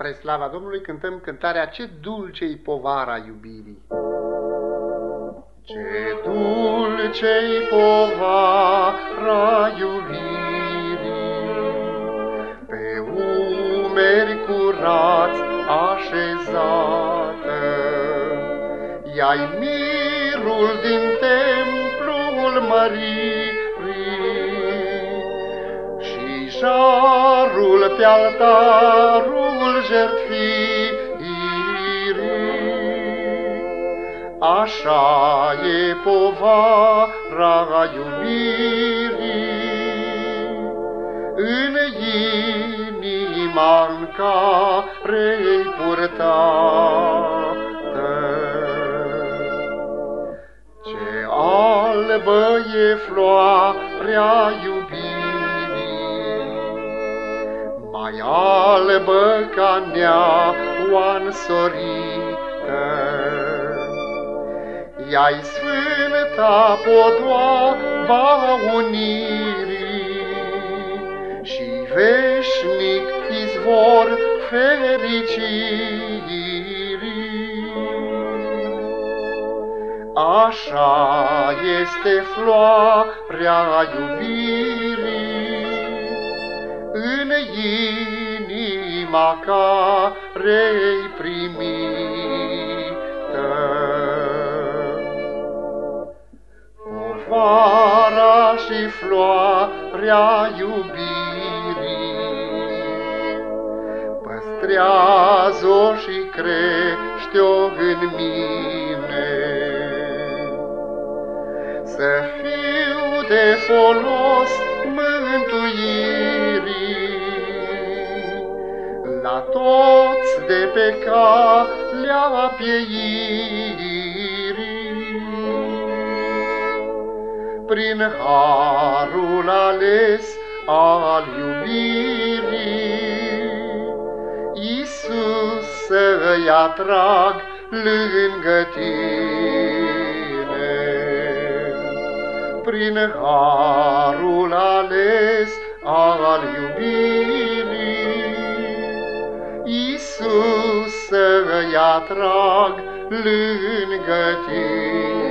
Spre slava Domnului cântăm cântarea Ce dulce-i povara iubirii. Ce dulce-i povara iubirii, Pe umeri curați așezată, I-ai mirul din templul măririi, Și jarul pe altarul jertfirii. Așa e povara iubirii în inima în care-i purtată. Ce albă e floarea iubirii, mai albă ca neaua însorită. Ea-i sfânta podoaba unirii și veșnic izvor fericirii. Așa este floarea iubirii, în inima care-i primită. Povara și floarea iubirii, Păstrează-o și crește-o în mine. Să fiu de folos mântuirii toți de pe calea pieirii. Prin harul ales al iubirii, Iisus să-i atrag lângă tine. Prin harul ales al iubirii, atrag lângă tine.